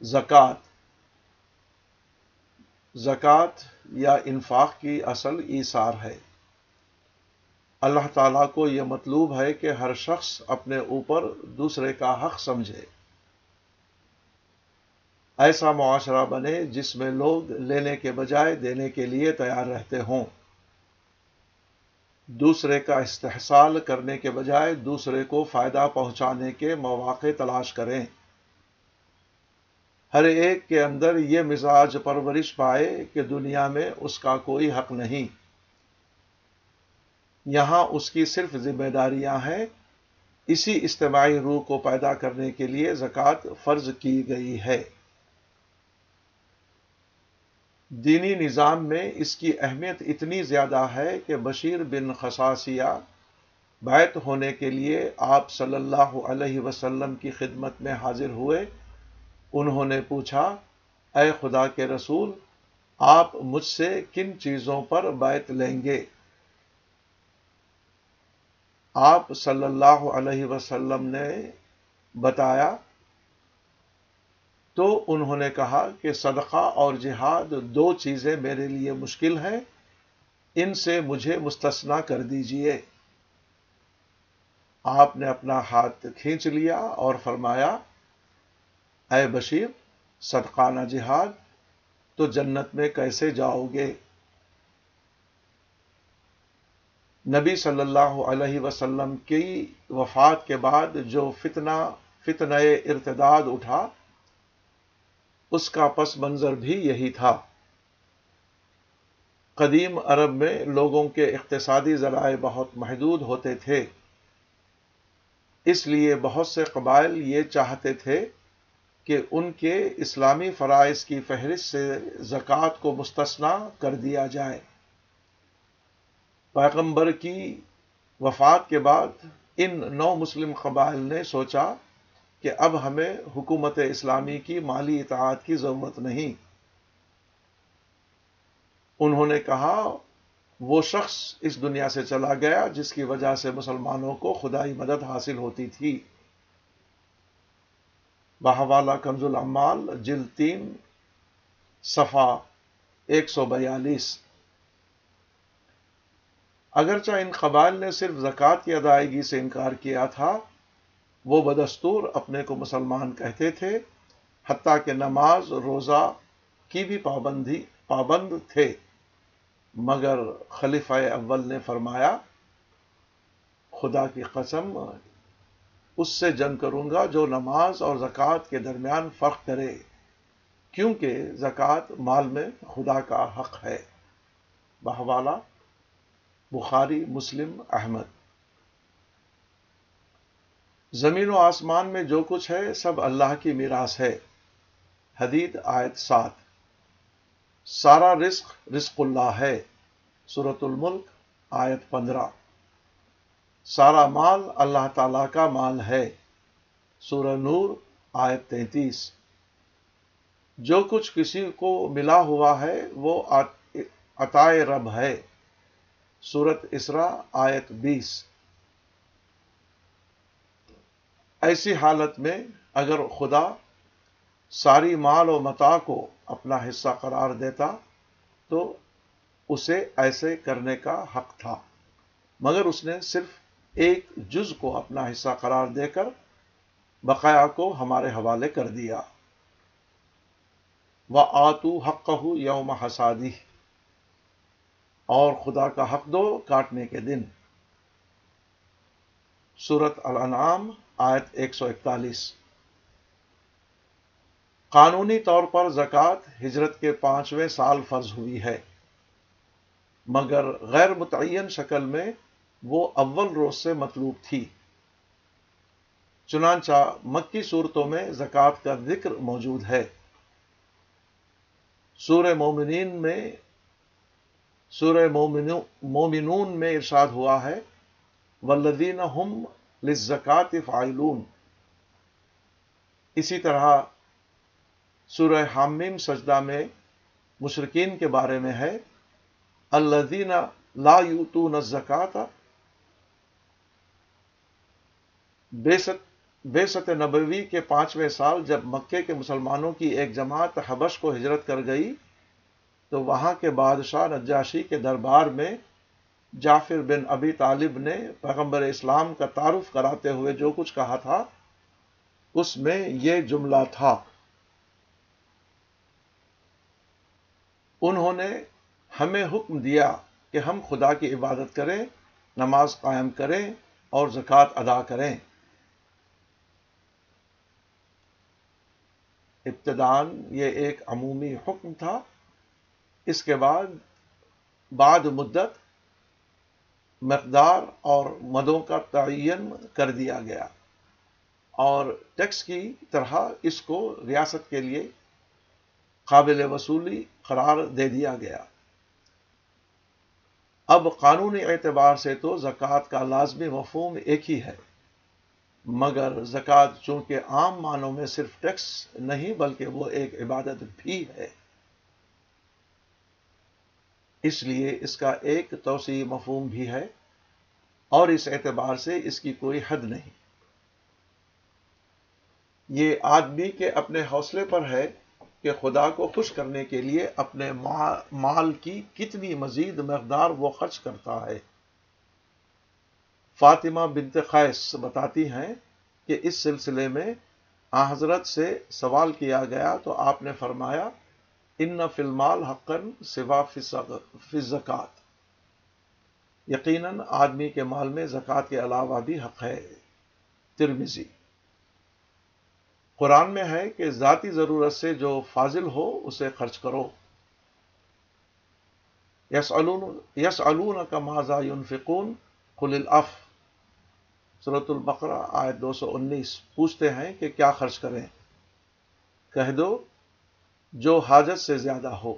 زکوٰۃ زکوٰۃ یا انفاق کی اصل ایثار ہے۔ اللہ تعالیٰ کو یہ مطلوب ہے کہ ہر شخص اپنے اوپر دوسرے کا حق سمجھے۔ ایسا معاشرہ بنے جس میں لوگ لینے کے بجائے دینے کے لیے تیار رہتے ہوں۔ دوسرے کا استحصال کرنے کے بجائے دوسرے کو فائدہ پہنچانے کے مواقع تلاش کریں۔ ہر ایک کے اندر یہ مزاج پرورش پائے کہ دنیا میں اس کا کوئی حق نہیں۔ یہاں اس کی صرف ذمہ داریاں ہیں۔ اسی اجتماعی روح کو پیدا کرنے کے لیے زکوٰۃ فرض کی گئی ہے۔ دینی نظام میں اس کی اہمیت اتنی زیادہ ہے کہ بشیر بن خصاصیہ بیت ہونے کے لیے آپ صلی اللہ علیہ وسلم کی خدمت میں حاضر ہوئے۔ انہوں نے پوچھا، اے خدا کے رسول، آپ مجھ سے کن چیزوں پر بیت لیں گے؟ آپ صلی اللہ علیہ وسلم نے بتایا، تو انہوں نے کہا کہ صدقہ اور جہاد دو چیزیں میرے لیے مشکل ہیں، ان سے مجھے مستثنا کر دیجیے۔ آپ نے اپنا ہاتھ کھینچ لیا اور فرمایا اے بشیر، صدقانہ جہاد، تو جنت میں کیسے جاؤ گے؟ نبی صلی اللہ علیہ وسلم کی وفات کے بعد جو فتنہ فتنہ ارتداد اٹھا، اس کا پس منظر بھی یہی تھا۔ قدیم عرب میں لوگوں کے اقتصادی ذرائع بہت محدود ہوتے تھے، اس لیے بہت سے قبائل یہ چاہتے تھے کہ ان کے اسلامی فرائض کی فہرست سے زکوٰۃ کو مستثنا کر دیا جائے۔ پیغمبر کی وفات کے بعد ان نو مسلم قبائل نے سوچا کہ اب ہمیں حکومت اسلامی کی مالی اطاعت کی ضرورت نہیں۔ انہوں نے کہا، وہ شخص اس دنیا سے چلا گیا جس کی وجہ سے مسلمانوں کو خدائی مدد حاصل ہوتی تھی۔ بہوالا کنز العمال جل تین صفا ایک سو بیالیس۔ اگرچہ ان قبائل نے صرف زکوٰۃ کی ادائیگی سے انکار کیا تھا، وہ بدستور اپنے کو مسلمان کہتے تھے، حتیٰ کہ نماز، روزہ کی بھی پابندی، پابند تھے۔ مگر خلیفہ اول نے فرمایا، خدا کی قسم اس سے جنگ کروں گا جو نماز اور زکوٰۃ کے درمیان فرق کرے، کیونکہ زکوٰۃ مال میں خدا کا حق ہے۔ بہوالا، بخاری، مسلم، احمد۔ زمین و آسمان میں جو کچھ ہے، سب اللہ کی میراث ہے۔ حدید آیت سات۔ سارا رزق رزق اللہ ہے۔ سورت الملک، آیت پندرہ۔ سارا مال اللہ تعالی کا مال ہے۔ سورہ نور، آیت تینتیس۔ جو کچھ کسی کو ملا ہوا ہے، وہ عطائے رب ہے۔ سورت اسرا، آیت بیس۔ ایسی حالت میں اگر خدا ساری مال و متا کو اپنا حصہ قرار دیتا، تو اسے ایسے کرنے کا حق تھا۔ مگر اس نے صرف ایک جز کو اپنا حصہ قرار دے کر بقایا کو ہمارے حوالے کر دیا۔ وہ آتو حق یوم حسادی اور خدا کا حق دو کاٹنے کے دن۔ سورت الانعام، آیت ایک سو اکتالیس۔ قانونی طور پر زکوٰۃ ہجرت کے پانچویں سال فرض ہوئی ہے، مگر غیر متعین شکل میں وہ اول روز سے مطلوب تھی۔ چنانچہ مکی صورتوں میں زکوٰۃ کا ذکر موجود ہے۔ سورہ مومنین میں سورہ مومنون میں ارشاد ہوا ہے۔ ولدین ہم لزکات فائلون اسی طرح سورہ حامیم سجدہ میں مشرقین کے بارے میں ہے۔ الدین لا یوتون زکات بے شک بے نبوی کے پانچویں سال جب مکے کے مسلمانوں کی ایک جماعت حبش کو ہجرت کر گئی، تو وہاں کے بادشاہ نجاشی کے دربار میں جعفر بن ابی طالب نے پیغمبر اسلام کا تعارف کراتے ہوئے جو کچھ کہا تھا، اس میں یہ جملہ تھا۔ انہوں نے ہمیں حکم دیا کہ ہم خدا کی عبادت کریں، نماز قائم کریں اور زکوٰۃ ادا کریں۔ ابتدان یہ ایک عمومی حکم تھا، اس کے بعد بعد مدت مقدار اور مدوں کا تعین کر دیا گیا اور ٹیکس کی طرح اس کو ریاست کے لیے قابل وصولی قرار دے دیا گیا۔ اب قانونی اعتبار سے تو زکوٰۃ کا لازمی مفہوم ایک ہی ہے۔ مگر زکوٰۃ چونکہ عام معنوں میں صرف ٹیکس نہیں بلکہ وہ ایک عبادت بھی ہے۔ اس لیے اس کا ایک توسیع مفہوم بھی ہے اور اس اعتبار سے اس کی کوئی حد نہیں۔ یہ آدمی کے اپنے حوصلے پر ہے کہ خدا کو خوش کرنے کے لیے اپنے مال کی کتنی مزید مقدار وہ خرچ کرتا ہے۔ فاطمہ بنت خیس بتاتی ہیں کہ اس سلسلے میں آ حضرت سے سوال کیا گیا تو آپ نے فرمایا، ان فلمال حقن سوا فزکات یقیناً آدمی کے مال میں زکوٰۃ کے علاوہ بھی حق ہے۔ ترمیزی قرآن میں ہے کہ ذاتی ضرورت سے جو فاضل ہو اسے خرچ کرو۔ یس یس علون کا ماضا فکون خل الف صورت البقرہ آئے دو سو انیس پوچھتے ہیں کہ کیا خرچ کریں۔ کہہ دو، جو حاجت سے زیادہ ہو۔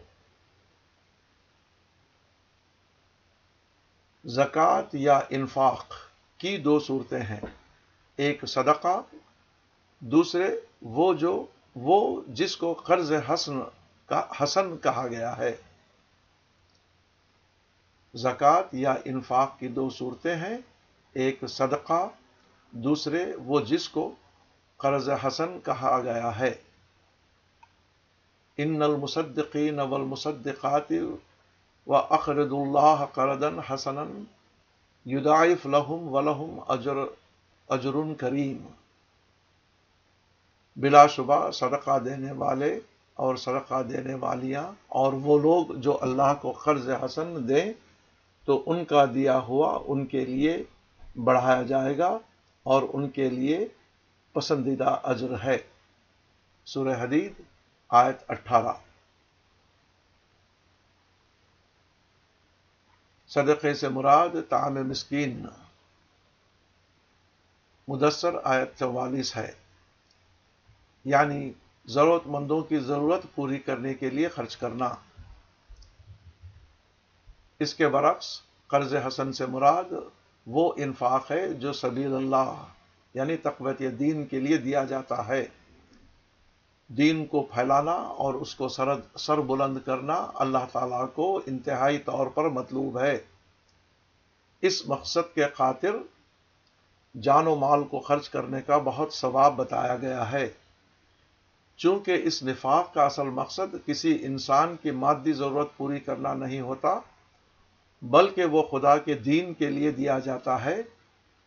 زکوٰۃ یا انفاق کی دو صورتیں ہیں۔ ایک صدقہ، دوسرے وہ جو، وہ جس کو قرض حسن کا، حسن کہا گیا ہے۔ زکوٰۃ یا انفاق کی دو صورتیں ہیں۔ ایک صدقہ، دوسرے وہ جس کو قرض حسن کہا گیا ہے۔ ان المصدقین والمصدقات و اخرد اللہ کردن حسن یدائف لہم و لہم اجر کریم۔ بلا شبہ صدقہ دینے والے اور صدقہ دینے والیاں اور وہ لوگ جو اللہ کو قرض حسن دیں تو ان کا دیا ہوا ان کے لیے بڑھایا جائے گا اور ان کے لیے پسندیدہ اجر ہے۔ سورہ حدید، آیت اٹھارہ۔ صدقے سے مراد تعام مسکین۔ مدثر آیت چوالیس ہے۔ یعنی ضرورت مندوں کی ضرورت پوری کرنے کے لیے خرچ کرنا۔ اس کے برعکس قرض حسن سے مراد وہ انفاق ہے جو سبیل اللہ یعنی تقویت دین کے لیے دیا جاتا ہے۔ دین کو پھیلانا اور اس کو سرد سر بلند کرنا اللہ تعالی کو انتہائی طور پر مطلوب ہے۔ اس مقصد کے خاطر جان و مال کو خرچ کرنے کا بہت ثواب بتایا گیا ہے۔ چونکہ اس نفاق کا اصل مقصد کسی انسان کی مادی ضرورت پوری کرنا نہیں ہوتا بلکہ وہ خدا کے دین کے لیے دیا جاتا ہے۔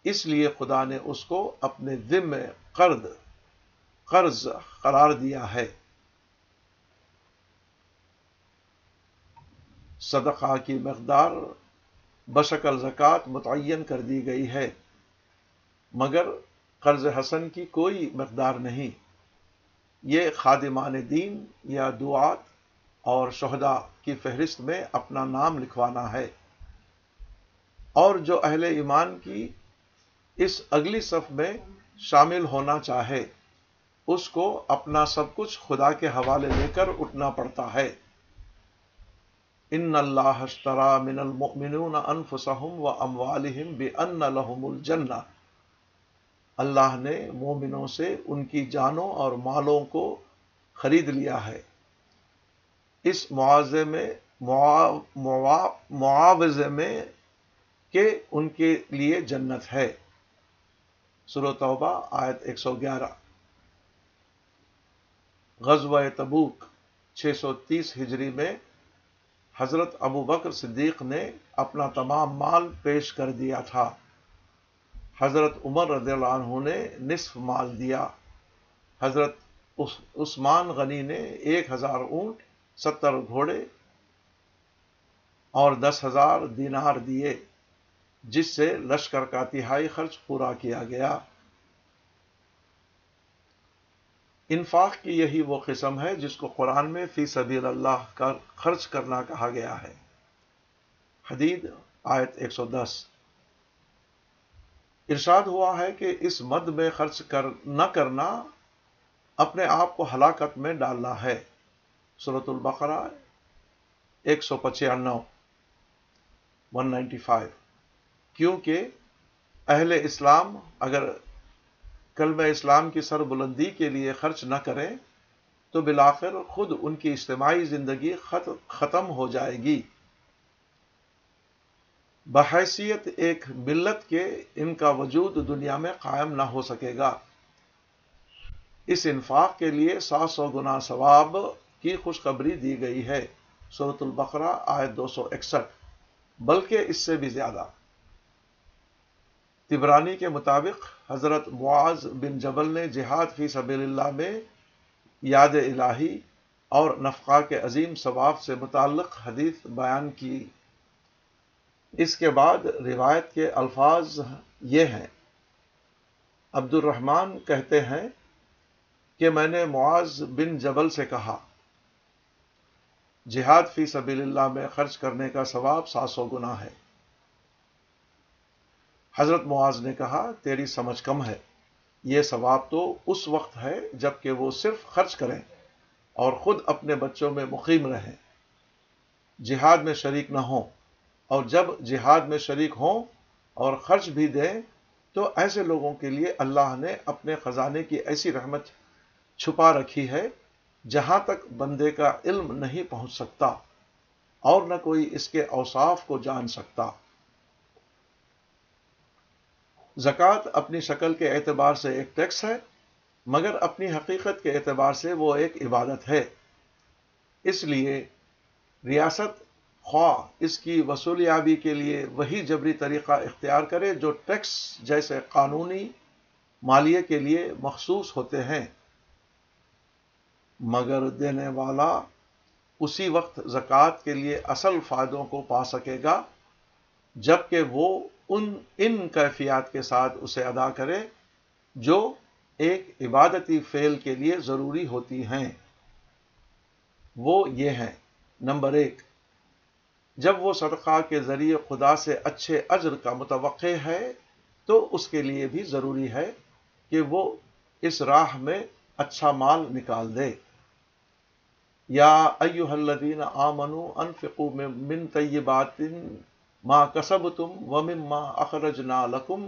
اس لیے خدا نے اس کو اپنے ذم قرض قرض قرار دیا ہے۔ صدقہ کی مقدار بشکل زکوٰۃ متعین کر دی گئی ہے، مگر قرض حسن کی کوئی مقدار نہیں۔ یہ خادمان دین یا دعات اور شہدا کی فہرست میں اپنا نام لکھوانا ہے۔ اور جو اہل ایمان کی اس اگلی صف میں شامل ہونا چاہے، اس کو اپنا سب کچھ خدا کے حوالے لے کر اٹھنا پڑتا ہے۔ ان اللہ اشترا من المؤمنون انفسهم و اموالهم بان لهم الجنہ۔ اللہ نے مومنوں سے ان کی جانوں اور مالوں کو خرید لیا ہے۔ اس معاوضے میں معاوضے میں کہ ان کے لیے جنت ہے۔ سر توبہ، آیت ایک سو گیارہ۔ غزوہ تبوک، چھ سو تیس ہجری میں حضرت ابو بکر صدیق نے اپنا تمام مال پیش کر دیا تھا۔ حضرت عمر رضی اللہ عنہ نے نصف مال دیا۔ حضرت عثمان غنی نے ایک ہزار اونٹ، ستر گھوڑے اور دس ہزار دینار دیے۔ جس سے لشکر کا تہائی خرچ پورا کیا گیا۔ انفاق کی یہی وہ قسم ہے جس کو قرآن میں فی سبیل اللہ کا خرچ کرنا کہا گیا ہے۔ حدید، آیت ایک سو دس۔ ارشاد ہوا ہے کہ اس مد میں خرچ کر نہ کرنا اپنے آپ کو ہلاکت میں ڈالنا ہے۔ صورت البقرہ، ایک سو پچانو ون نائنٹی فائیو کیونکہ اہل اسلام اگر کلم اسلام کی سر بلندی کے لیے خرچ نہ کریں، تو بلاخر خود ان کی اجتماعی زندگی ختم ہو جائے گی۔ بحیثیت ایک ملت کے ان کا وجود دنیا میں قائم نہ ہو سکے گا۔ اس انفاق کے لیے سات سو گنا ثواب کی خوشخبری دی گئی ہے۔ صورت البقرہ، آیت دو سو اکسٹھ۔ بلکہ اس سے بھی زیادہ۔ تبرانی کے مطابق حضرت معاذ بن جبل نے جہاد فی سبیل اللہ میں یاد الہی اور نفقہ کے عظیم ثواب سے متعلق حدیث بیان کی۔ اس کے بعد روایت کے الفاظ یہ ہیں۔ عبد الرحمان کہتے ہیں کہ میں نے معاذ بن جبل سے کہا، جہاد فی سبیل اللہ میں خرچ کرنے کا ثواب سات سو گنا ہے۔ حضرت معاذ نے کہا، تیری سمجھ کم ہے۔ یہ ثواب تو اس وقت ہے جبکہ وہ صرف خرچ کریں اور خود اپنے بچوں میں مقیم رہیں۔ جہاد میں شریک نہ ہوں، اور جب جہاد میں شریک ہوں اور خرچ بھی دیں، تو ایسے لوگوں کے لیے اللہ نے اپنے خزانے کی ایسی رحمت چھپا رکھی ہے جہاں تک بندے کا علم نہیں پہنچ سکتا اور نہ کوئی اس کے اوصاف کو جان سکتا۔ زکوٰۃ اپنی شکل کے اعتبار سے ایک ٹیکس ہے، مگر اپنی حقیقت کے اعتبار سے وہ ایک عبادت ہے۔ اس لیے ریاست خواہ اس کی وصولیابی کے لیے وہی جبری طریقہ اختیار کرے جو ٹیکس جیسے قانونی مالیے کے لیے مخصوص ہوتے ہیں۔ مگر دینے والا اسی وقت زکوٰۃ کے لیے اصل فائدوں کو پا سکے گا۔ جبکہ وہ ان ان کیفیات کے ساتھ اسے ادا کرے جو ایک عبادتی فعل کے لیے ضروری ہوتی ہیں۔ وہ یہ ہیں۔ نمبر ایک، جب وہ صدقہ کے ذریعے خدا سے اچھے اجر کا متوقع ہے تو اس کے لیے بھی ضروری ہے کہ وہ اس راہ میں اچھا مال نکال دے۔ یا ایو الذین آمنو انفقو من طیبات ما کسب تم و مما اخرج نا لکم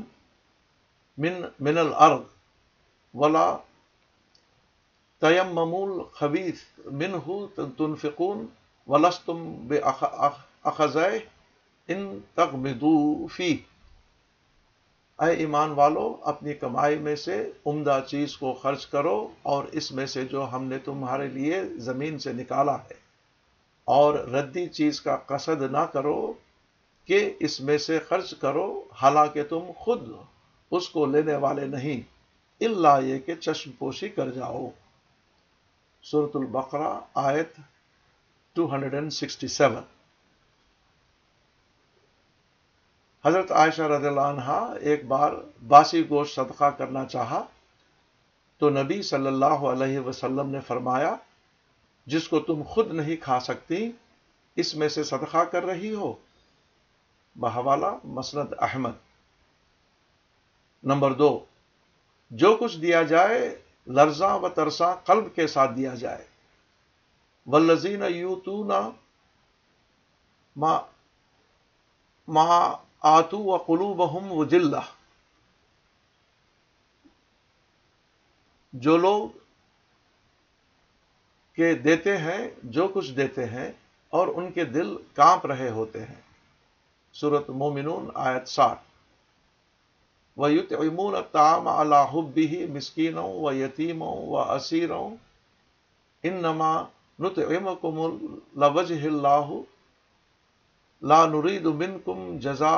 من من الارض ولا تیم ممول خبیث من ہو تنفقون ولس تم بے اخذ ان تک فی اے ایمان والو، اپنی کمائی میں سے عمدہ چیز کو خرچ کرو اور اس میں سے جو ہم نے تمہارے لیے زمین سے نکالا ہے اور ردی چیز کا قصد نہ کرو کہ اس میں سے خرچ کرو، حالانکہ تم خود اس کو لینے والے نہیں اللہ یہ کہ چشم پوشی کر جاؤ۔ سورت البقرہ، آیت 267 حضرت عائشہ رضی اللہ عنہ ایک بار باسی گوشت صدقہ کرنا چاہا۔ تو نبی صلی اللہ علیہ وسلم نے فرمایا، جس کو تم خود نہیں کھا سکتی، اس میں سے صدقہ کر رہی ہو۔ بحوالہ مسند احمد۔ نمبر دو، جو کچھ دیا جائے، لرزاں و ترساں قلب کے ساتھ دیا جائے۔ ولزین یو ما آتو و قلو بہم و جو لوگ کے دیتے ہیں، جو کچھ دیتے ہیں، اور ان کے دل کانپ رہے ہوتے ہیں۔ صورت مومنون آیت ساٹھ۔ و یت امون تام اللہ مسکینوں و یتیموں و اسیروں ان نما نت ام کم لوج اللہ لا نرید منکم جزا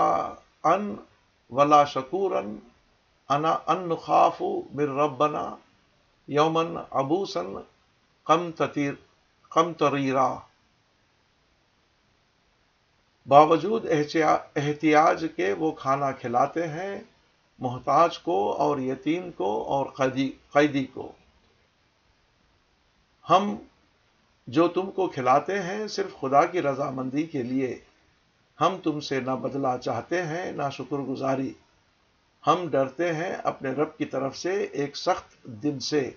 ان ولا شکور انا ان خاف من ربنا یومن ابوسن کم تطیر کم تریرا باوجود احتیاج کے وہ کھانا کھلاتے ہیں محتاج کو اور یتیم کو اور قیدی کو۔ ہم جو تم کو کھلاتے ہیں صرف خدا کی رضامندی کے لیے۔ ہم تم سے نہ بدلا چاہتے ہیں، نہ شکر گزاری۔ ہم ڈرتے ہیں اپنے رب کی طرف سے ایک سخت دن سے۔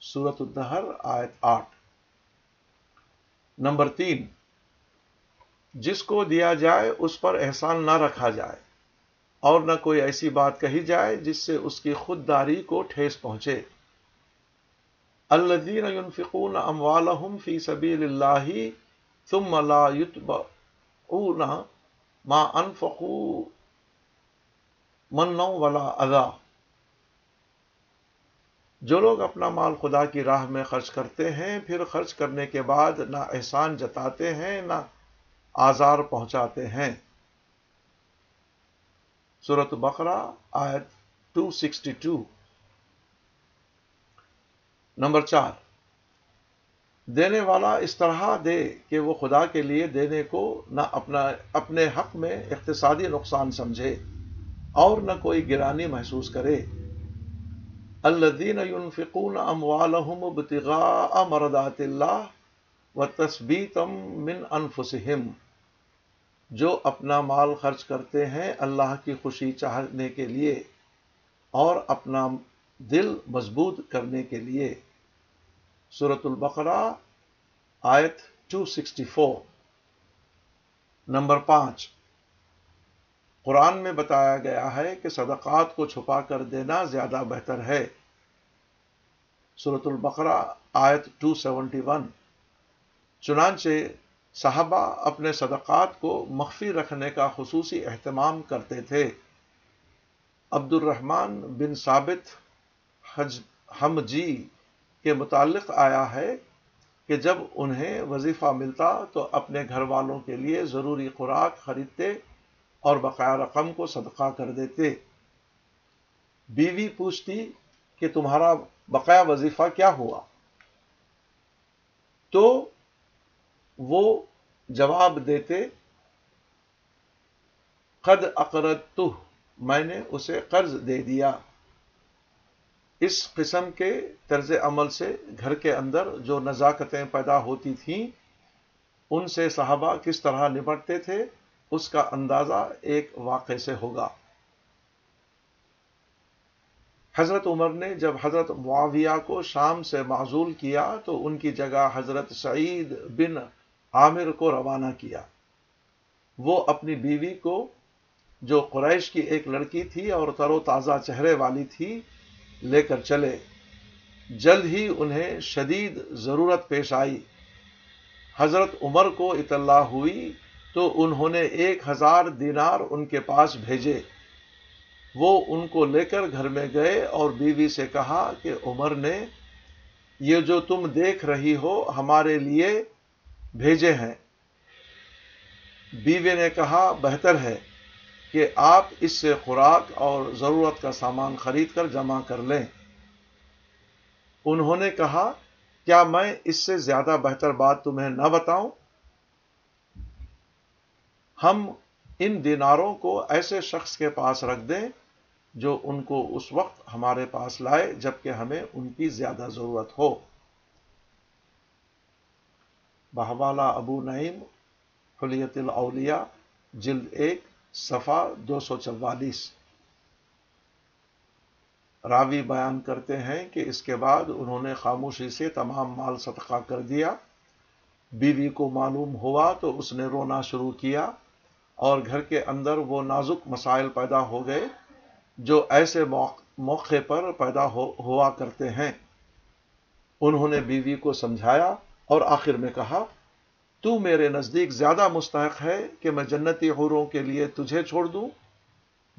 سورت الدہر، آیت آٹھ۔ نمبر تین۔ جس کو دیا جائے اس پر احسان نہ رکھا جائے اور نہ کوئی ایسی بات کہی جائے جس سے اس کی خودداری کو ٹھیس پہنچے۔ الدین ينفقون اموالهم فی سبیل اللہ ثم لا يتبعون ما انفقوا منو ولا ادا جو لوگ اپنا مال خدا کی راہ میں خرچ کرتے ہیں، پھر خرچ کرنے کے بعد نہ احسان جتاتے ہیں، نہ آزار پہنچاتے ہیں۔ سورت بقرہ، آیت 262 نمبر چار، دینے والا اس طرح دے کہ وہ خدا کے لیے دینے کو نہ اپنا، اپنے حق میں اقتصادی نقصان سمجھے اور نہ کوئی گرانی محسوس کرے۔ الدین ينفقون اموالهم ابتغاء مرضات اللہ و تثبیتم من انفسهم جو اپنا مال خرچ کرتے ہیں اللہ کی خوشی چاہنے کے لیے اور اپنا دل مضبوط کرنے کے لیے۔ سورت البقرہ، آیت 264 نمبر پانچ۔ قرآن میں بتایا گیا ہے کہ صدقات کو چھپا کر دینا زیادہ بہتر ہے۔ سورت البقرہ، آیت 271 چنانچہ صحابہ اپنے صدقات کو مخفی رکھنے کا خصوصی اہتمام کرتے تھے۔ عبد الرحمن بن ثابت ہم جی کے متعلق آیا ہے کہ جب انہیں وظیفہ ملتا تو اپنے گھر والوں کے لیے ضروری خوراک خریدتے اور بقایا رقم کو صدقہ کر دیتے۔ بیوی پوچھتی کہ تمہارا بقایا وظیفہ کیا ہوا؟ تو وہ جواب دیتے، قد اقرت میں نے اسے قرض دے دیا۔ اس قسم کے طرز عمل سے گھر کے اندر جو نزاکتیں پیدا ہوتی تھیں، ان سے صحابہ کس طرح نپٹتے تھے، اس کا اندازہ ایک واقعے سے ہوگا۔ حضرت عمر نے جب حضرت معاویہ کو شام سے معذول کیا، تو ان کی جگہ حضرت سعید بن عامر کو روانہ کیا۔ وہ اپنی بیوی کو، جو قریش کی ایک لڑکی تھی اور تر و تازہ چہرے والی تھی، لے کر چلے۔ جلد ہی انہیں شدید ضرورت پیش آئی۔ حضرت عمر کو اطلاع ہوئی تو انہوں نے ایک ہزار دینار ان کے پاس بھیجے۔ وہ ان کو لے کر گھر میں گئے اور بیوی سے کہا کہ عمر نے، یہ جو تم دیکھ رہی ہو ہمارے لیے بھیجے ہیں۔ بیوی نے کہا، بہتر ہے کہ آپ اس سے خوراک اور ضرورت کا سامان خرید کر جمع کر لیں۔ انہوں نے کہا، کیا میں اس سے زیادہ بہتر بات تمہیں نہ بتاؤں؟ ہم ان دیناروں کو ایسے شخص کے پاس رکھ دیں جو ان کو اس وقت ہمارے پاس لائے، جبکہ ہمیں ان کی زیادہ ضرورت ہو۔ بہوالا ابو نعیم خلیت الاولیاء، جلد ایک صفا دو سو چوالیس۔ راوی بیان کرتے ہیں کہ اس کے بعد انہوں نے خاموشی سے تمام مال صدقہ کر دیا۔ بیوی کو معلوم ہوا تو اس نے رونا شروع کیا اور گھر کے اندر وہ نازک مسائل پیدا ہو گئے جو ایسے موقع پر پیدا ہوا کرتے ہیں۔ انہوں نے بیوی کو سمجھایا اور آخر میں کہا، تو میرے نزدیک زیادہ مستحق ہے کہ میں جنتی حوروں کے لیے تجھے چھوڑ دوں،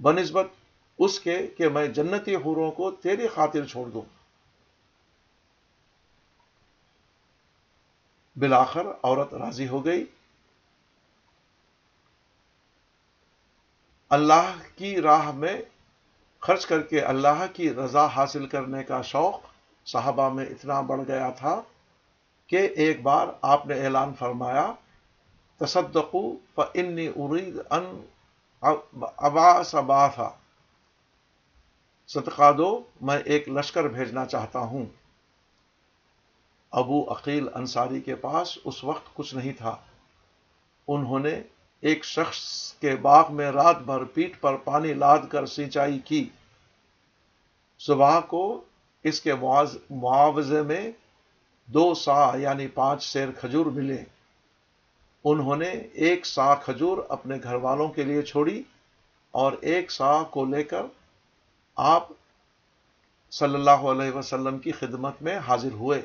بنسبت اس کے کہ میں جنتی حوروں کو تیری خاطر چھوڑ دوں۔ بلاخر عورت راضی ہو گئی۔ اللہ کی راہ میں خرچ کر کے اللہ کی رضا حاصل کرنے کا شوق صحابہ میں اتنا بڑھ گیا تھا۔ کہ ایک بار آپ نے اعلان فرمایا تصدقو فانی ارید ان ابا سبا تھا صدقہ دو، میں ایک لشکر بھیجنا چاہتا ہوں۔ ابو عقیل انصاری کے پاس اس وقت کچھ نہیں تھا۔ انہوں نے ایک شخص کے باغ میں رات بھر پیٹ پر پانی لاد کر سینچائی کی۔ صبح کو اس کے معاوضے میں دو سا یعنی پانچ سیر کھجور ملے۔ انہوں نے ایک سا کھجور اپنے گھر والوں کے لیے چھوڑی اور ایک سا کو لے کر آپ صلی اللہ علیہ وسلم کی خدمت میں حاضر ہوئے۔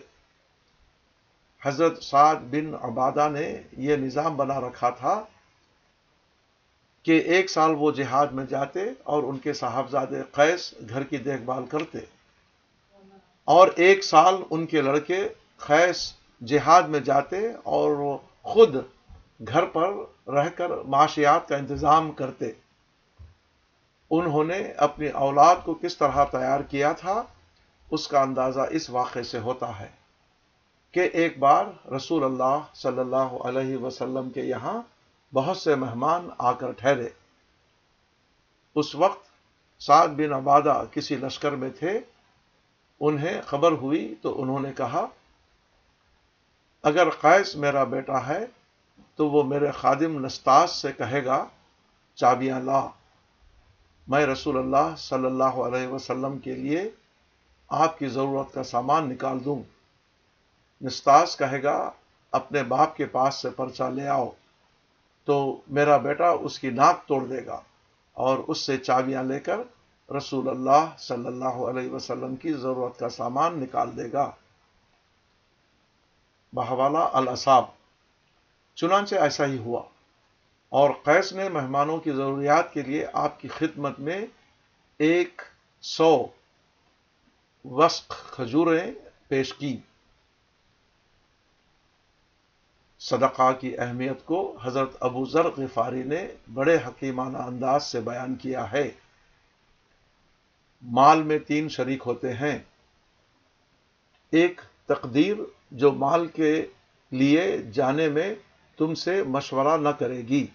حضرت سعد بن عبادہ نے یہ نظام بنا رکھا تھا کہ ایک سال وہ جہاد میں جاتے اور ان کے صاحبزادے قیس گھر کی دیکھ بھال کرتے اور ایک سال ان کے لڑکے خیس جہاد میں جاتے اور وہ خود گھر پر رہ کر معاشیات کا انتظام کرتے۔ انہوں نے اپنی اولاد کو کس طرح تیار کیا تھا، اس کا اندازہ اس واقعے سے ہوتا ہے کہ ایک بار رسول اللہ صلی اللہ علیہ وسلم کے یہاں بہت سے مہمان آ کر ٹھہرے۔ اس وقت سعد بن عبادہ کسی لشکر میں تھے، انہیں خبر ہوئی تو انہوں نے کہا اگر قیس میرا بیٹا ہے تو وہ میرے خادم نستاس سے کہے گا، چابیاں لا۔ میں رسول اللہ صلی اللہ علیہ وسلم کے لیے آپ کی ضرورت کا سامان نکال دوں۔ نستاس کہے گا، اپنے باپ کے پاس سے پرچہ لے آؤ۔ تو میرا بیٹا اس کی ناک توڑ دے گا اور اس سے چابیاں لے کر رسول اللہ صلی اللہ علیہ وسلم کی ضرورت کا سامان نکال دے گا۔ بہوالا الاصاب چنانچہ ایسا ہی ہوا۔ اور قیس نے مہمانوں کی ضروریات کے لیے آپ کی خدمت میں ایک سو وسق کھجوریں پیش کی۔ صدقہ کی اہمیت کو حضرت ابو ذر غفاری نے بڑے حکیمانہ انداز سے بیان کیا ہے۔ مال میں تین شریک ہوتے ہیں۔ ایک تقدیر جو مال کے لیے جانے میں تم سے مشورہ نہ کرے گی۔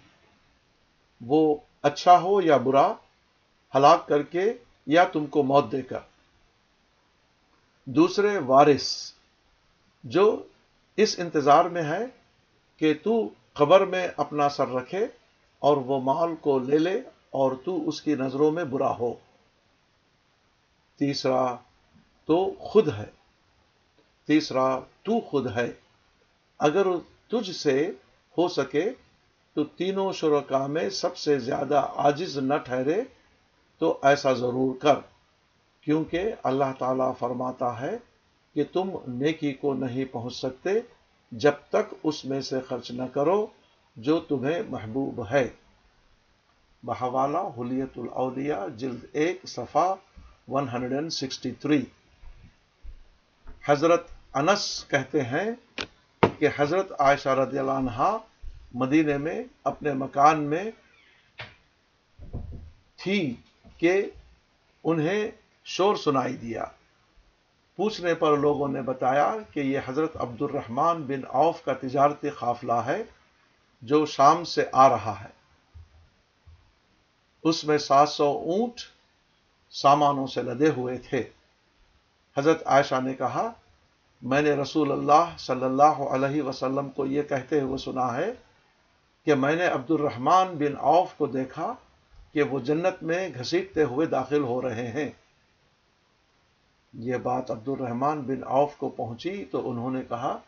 وہ اچھا ہو یا برا، ہلاک کر کے یا تم کو موت دے کر۔ دوسرے وارث، جو اس انتظار میں ہے کہ تو قبر میں اپنا سر رکھے اور وہ مال کو لے لے اور تو اس کی نظروں میں برا ہو۔ تیسرا، تو خود ہے۔ تیسرا، تو خود ہے۔ اگر تجھ سے ہو سکے تو تینوں شرکا میں سب سے زیادہ آجز نہ ٹھہرے تو ایسا ضرور کر، کیونکہ اللہ تعالی فرماتا ہے کہ تم نیکی کو نہیں پہنچ سکتے جب تک اس میں سے خرچ نہ کرو جو تمہیں محبوب ہے۔ بحوالہ حلیت الاولیاء، جلد ایک، صفحہ 163 حضرت انس کہتے ہیں کہ حضرت عائشہ رضی اللہ عنہ مدینے میں اپنے مکان میں تھی کہ انہیں شور سنائی دیا۔ پوچھنے پر لوگوں نے بتایا کہ یہ حضرت عبد الرحمان بن اوف کا تجارتی قافلہ ہے جو شام سے آ رہا ہے۔ اس میں سات سو اونٹ سامانوں سے لدے ہوئے تھے۔ حضرت عائشہ نے کہا میں نے رسول اللہ صلی اللہ علیہ وسلم کو یہ کہتے ہوئے سنا ہے کہ میں نے عبد الرحمان بن اوف کو دیکھا کہ وہ جنت میں گھسیٹتے ہوئے داخل ہو رہے ہیں۔ یہ بات عبد الرحمان بن عوف کو پہنچی تو انہوں نے کہا،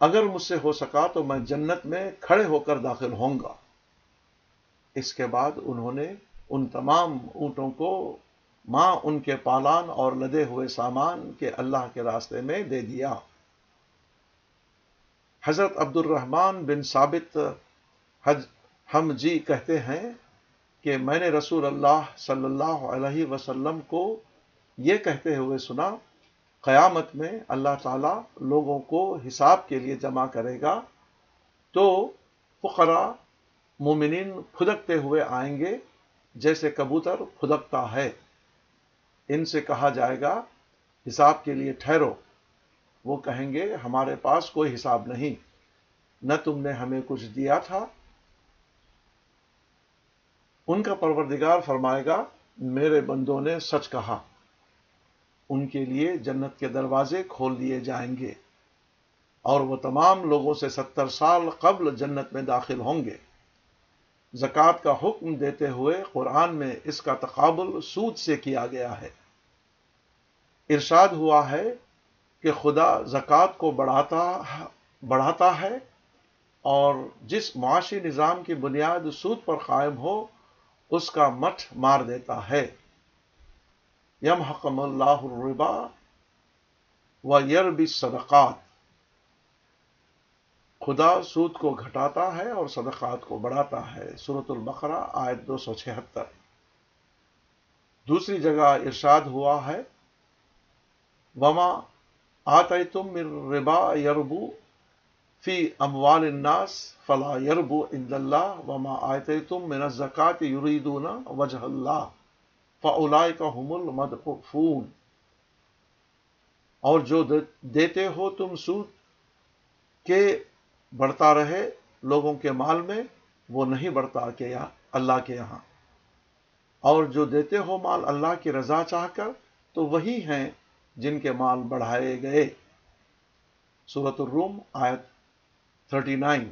اگر مجھ سے ہو سکا تو میں جنت میں کھڑے ہو کر داخل ہوں گا۔ اس کے بعد انہوں نے ان تمام اونٹوں کو ماں ان کے پالان اور لدے ہوئے سامان کے اللہ کے راستے میں دے دیا۔ حضرت عبد الرحمان بن ثابت حج، ہم جی کہتے ہیں کہ میں نے رسول اللہ صلی اللہ علیہ وسلم کو یہ کہتے ہوئے سنا، قیامت میں اللہ تعالی لوگوں کو حساب کے لیے جمع کرے گا تو فقرا مومنین پھدکتے ہوئے آئیں گے جیسے کبوتر پھدکتا ہے۔ ان سے کہا جائے گا، حساب کے لیے ٹھہرو۔ وہ کہیں گے، ہمارے پاس کوئی حساب نہیں۔ نہ تم نے ہمیں کچھ دیا تھا۔ ان کا پروردگار فرمائے گا، میرے بندوں نے سچ کہا۔ ان کے لیے جنت کے دروازے کھول دیے جائیں گے۔ اور وہ تمام لوگوں سے ستر سال قبل جنت میں داخل ہوں گے۔ زکوٰۃ کا حکم دیتے ہوئے قرآن میں اس کا تقابل سود سے کیا گیا ہے۔ ارشاد ہوا ہے کہ خدا زکوٰۃ کو بڑھاتا بڑھاتا ہے اور جس معاشی نظام کی بنیاد سود پر قائم ہو، اس کا مٹھ مار دیتا ہے۔ یم حکم اللہ الربا و یربی صدقات خدا سود کو گھٹاتا ہے اور صدقات کو بڑھاتا ہے۔ سورت البقرہ، آیت دو سو چھہتر۔ دوسری جگہ ارشاد ہوا ہے وما آتے تم ربا یربو فی اموال الناس فلا یربو عند اللہ وما آتے تم من الزکات یریدون وجہ اللہ فاولئک هم المدفون اور جو دیتے ہو تم سود کہ بڑھتا رہے لوگوں کے مال میں، وہ نہیں بڑھتا کہ اللہ کے یہاں۔ اور جو دیتے ہو مال اللہ کی رضا چاہ کر، تو وہی ہیں جن کے مال بڑھائے گئے۔ سورت الروم، آیت 39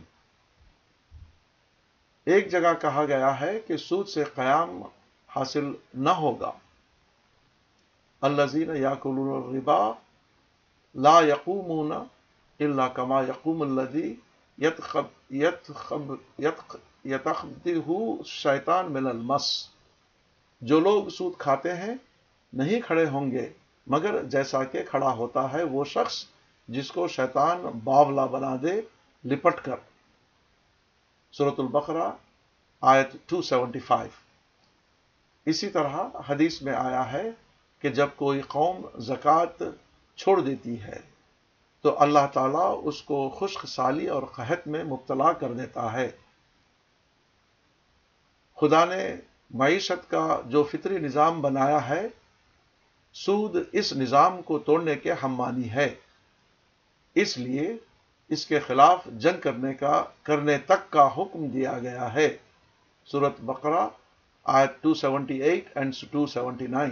ایک جگہ کہا گیا ہے کہ سود سے قیام حاصل نہ ہوگا۔ الزین یاقل الربا لا یقومون اللہ کما یقوم الدی شیطان من المس۔ جو لوگ سود کھاتے ہیں، نہیں کھڑے ہوں گے۔ مگر جیسا کہ کھڑا ہوتا ہے وہ شخص جس کو شیطان باولا بنا دے، لپٹ کر۔ سورت البقرہ، آیت 275 اسی طرح حدیث میں آیا ہے کہ جب کوئی قوم زکوٰۃ چھوڑ دیتی ہے، تو اللہ تعالیٰ اس کو خشک سالی اور قحط میں مبتلا کر دیتا ہے۔ خدا نے معیشت کا جو فطری نظام بنایا ہے سود اس نظام کو توڑنے کے ہمانی ہے۔ اس لیے اس کے خلاف جنگ کرنے کا، کرنے تک کا حکم دیا گیا ہے۔ سورت بقرہ، آیت 278 اینڈ 279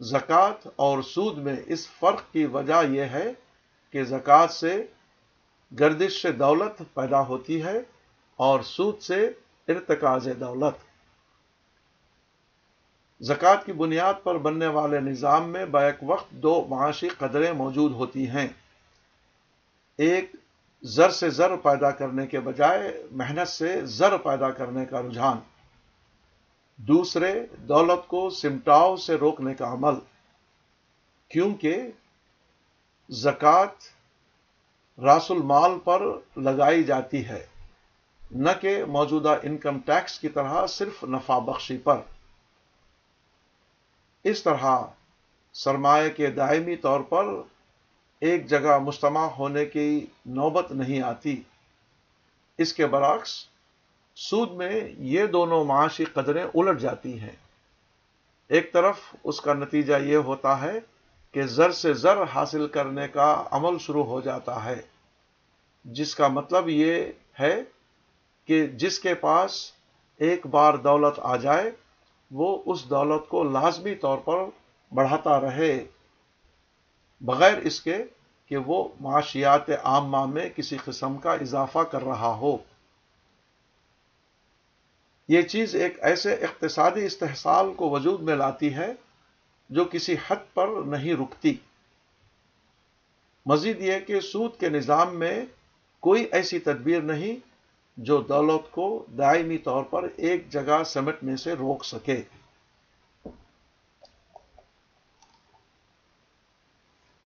زکوٰۃ اور سود میں اس فرق کی وجہ یہ ہے کہ زکوٰۃ سے گردش سے دولت پیدا ہوتی ہے اور سود سے ارتکاز دولت۔ زکوٰۃ کی بنیاد پر بننے والے نظام میں بیک وقت دو معاشی قدریں موجود ہوتی ہیں۔ ایک، زر سے زر پیدا کرنے کے بجائے محنت سے زر پیدا کرنے کا رجحان۔ دوسرے، دولت کو سمٹاؤ سے روکنے کا عمل۔ کیونکہ زکوٰۃ راس المال پر لگائی جاتی ہے، نہ کہ موجودہ انکم ٹیکس کی طرح صرف نفع بخشی پر۔ اس طرح سرمایہ کے دائمی طور پر ایک جگہ مجتمع ہونے کی نوبت نہیں آتی۔ اس کے برعکس، سود میں یہ دونوں معاشی قدریں الٹ جاتی ہیں۔ ایک طرف اس کا نتیجہ یہ ہوتا ہے کہ زر سے زر حاصل کرنے کا عمل شروع ہو جاتا ہے، جس کا مطلب یہ ہے کہ جس کے پاس ایک بار دولت آ جائے وہ اس دولت کو لازمی طور پر بڑھاتا رہے، بغیر اس کے کہ وہ معاشیات عامہ میں کسی قسم کا اضافہ کر رہا ہو۔ یہ چیز ایک ایسے اقتصادی استحصال کو وجود میں لاتی ہے جو کسی حد پر نہیں رکتی۔ مزید یہ کہ سود کے نظام میں کوئی ایسی تدبیر نہیں جو دولت کو دائمی طور پر ایک جگہ سمٹنے سے روک سکے۔